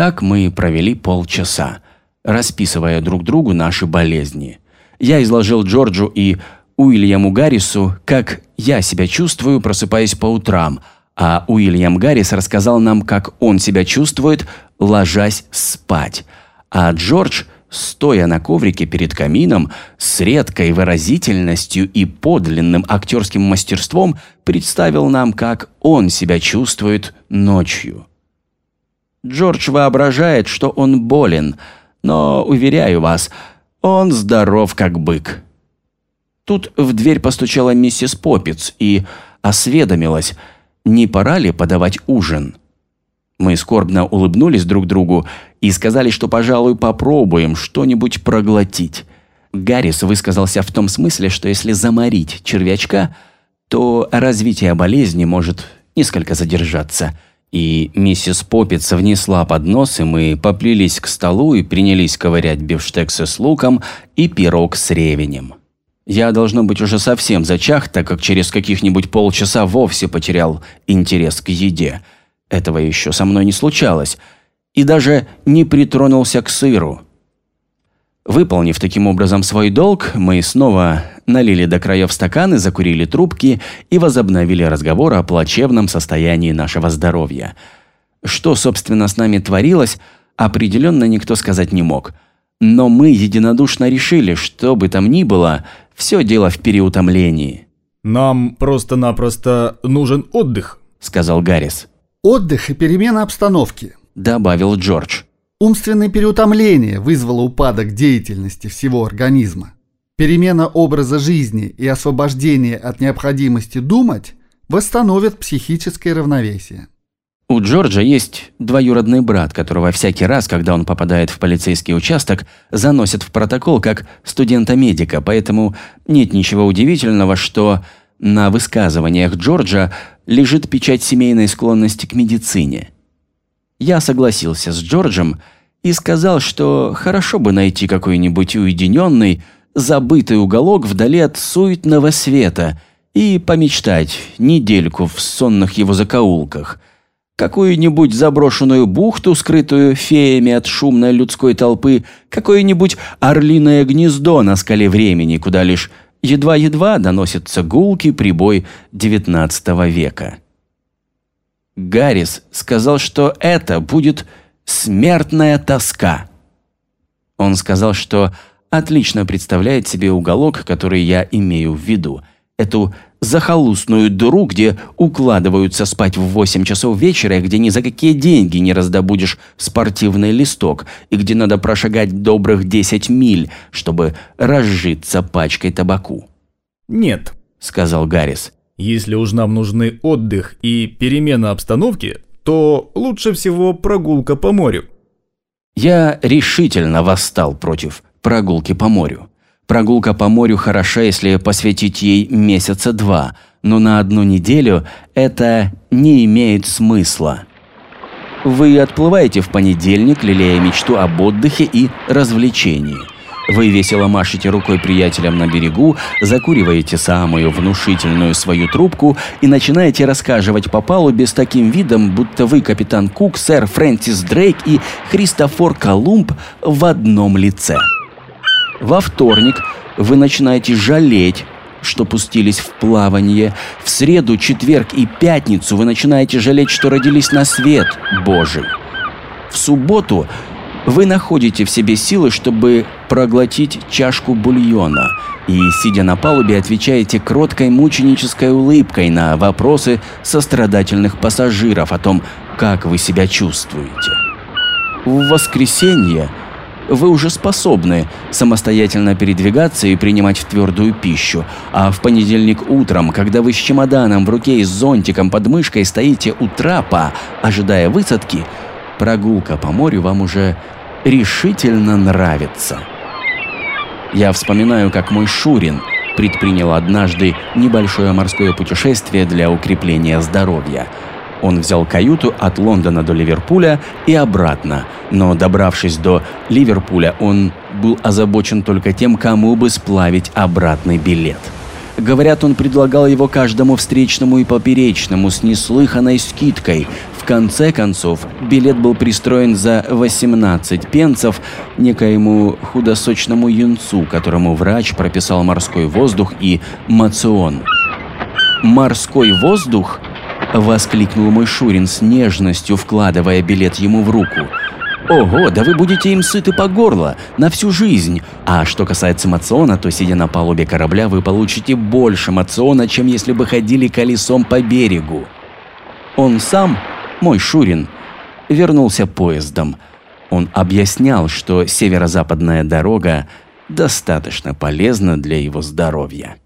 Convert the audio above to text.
Так мы провели полчаса, расписывая друг другу наши болезни. Я изложил Джорджу и Уильяму Гаррису, как я себя чувствую, просыпаясь по утрам, а Уильям Гаррис рассказал нам, как он себя чувствует, ложась спать. А Джордж, стоя на коврике перед камином, с редкой выразительностью и подлинным актерским мастерством представил нам, как он себя чувствует ночью. Джордж воображает, что он болен, но, уверяю вас, он здоров как бык. Тут в дверь постучала миссис Поппиц и осведомилась, не пора ли подавать ужин. Мы скорбно улыбнулись друг другу и сказали, что, пожалуй, попробуем что-нибудь проглотить. Гаррис высказался в том смысле, что если заморить червячка, то развитие болезни может несколько задержаться. И миссис Поппиц внесла поднос, и мы поплелись к столу и принялись ковырять бифштексы с луком и пирог с ревенем. Я, должно быть, уже совсем зачах, так как через каких-нибудь полчаса вовсе потерял интерес к еде. Этого еще со мной не случалось. И даже не притронулся к сыру. Выполнив таким образом свой долг, мы снова налили до краев стаканы, закурили трубки и возобновили разговор о плачевном состоянии нашего здоровья. Что, собственно, с нами творилось, определенно никто сказать не мог. Но мы единодушно решили, что бы там ни было, все дело в переутомлении. «Нам просто-напросто нужен отдых», — сказал Гаррис. «Отдых и перемена обстановки», — добавил Джордж. Умственное переутомление вызвало упадок деятельности всего организма. Перемена образа жизни и освобождение от необходимости думать восстановят психическое равновесие. У Джорджа есть двоюродный брат, которого всякий раз, когда он попадает в полицейский участок, заносят в протокол как студента-медика, поэтому нет ничего удивительного, что на высказываниях Джорджа лежит печать семейной склонности к медицине. Я согласился с Джорджем и сказал, что хорошо бы найти какой-нибудь уединенный, забытый уголок вдали от суетного света и помечтать недельку в сонных его закоулках. Какую-нибудь заброшенную бухту, скрытую феями от шумной людской толпы, какое-нибудь орлиное гнездо на скале времени, куда лишь едва-едва доносится гулкий прибой XIX века. Гаррис сказал, что это будет смертная тоска. Он сказал, что отлично представляет себе уголок, который я имею в виду. Эту захолустную дыру, где укладываются спать в 8 часов вечера, и где ни за какие деньги не раздобудешь спортивный листок, и где надо прошагать добрых 10 миль, чтобы разжиться пачкой табаку. «Нет», — сказал Гаррис. «Если уж нам нужны отдых и перемена обстановки, то лучше всего прогулка по морю». Я решительно восстал против прогулки по морю. Прогулка по морю хороша, если посвятить ей месяца два, но на одну неделю это не имеет смысла. Вы отплываете в понедельник, лелея мечту об отдыхе и развлечении. Вы весело машете рукой приятелям на берегу, закуриваете самую внушительную свою трубку и начинаете рассказывать по палубе с таким видом, будто вы капитан Кук, сэр Фрэнсис Дрейк и Христофор Колумб в одном лице. Во вторник вы начинаете жалеть, что пустились в плавание. В среду, четверг и пятницу вы начинаете жалеть, что родились на свет Божий. В субботу вы находите в себе силы, чтобы проглотить чашку бульона и, сидя на палубе, отвечаете кроткой мученической улыбкой на вопросы сострадательных пассажиров о том, как вы себя чувствуете. В воскресенье вы уже способны самостоятельно передвигаться и принимать твердую пищу. А в понедельник утром, когда вы с чемоданом в руке и с зонтиком под мышкой стоите у трапа, ожидая высадки, прогулка по морю вам уже решительно нравится. Я вспоминаю, как мой Шурин предпринял однажды небольшое морское путешествие для укрепления здоровья – он взял каюту от Лондона до Ливерпуля и обратно, но добравшись до Ливерпуля, он был озабочен только тем, кому бы сплавить обратный билет. Говорят, он предлагал его каждому встречному и поперечному с неслыханной скидкой конце концов, билет был пристроен за 18 пенсов некоему худосочному юнцу, которому врач прописал морской воздух и мацион. «Морской воздух?» – воскликнул мой Шурин с нежностью, вкладывая билет ему в руку. «Ого, да вы будете им сыты по горло, на всю жизнь. А что касается мациона, то, сидя на палубе корабля, вы получите больше мациона, чем если бы ходили колесом по берегу». Он сам, мой Шурин, вернулся поездом. Он объяснял, что северо-западная дорога достаточно полезна для его здоровья.